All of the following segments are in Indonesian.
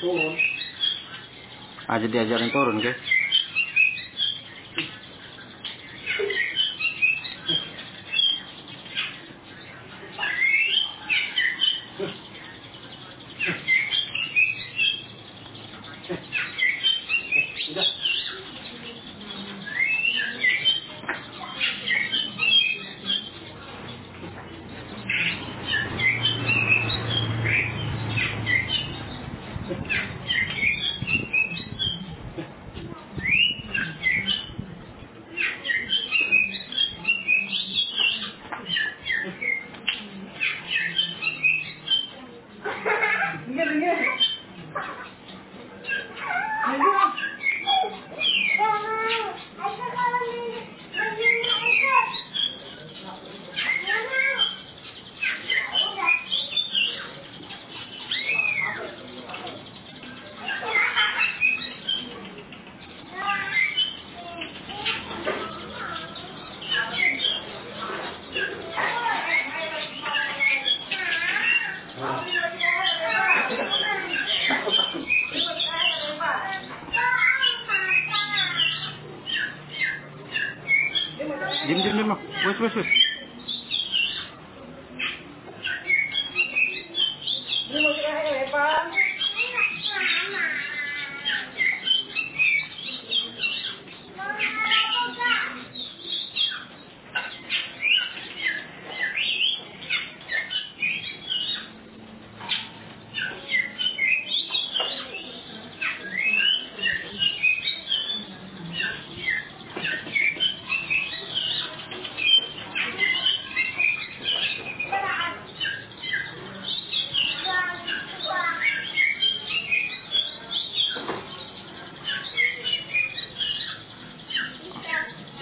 turun. Aja diajarin turun guys. Thank 你们你 din 去回去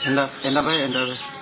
End up, end up, end up.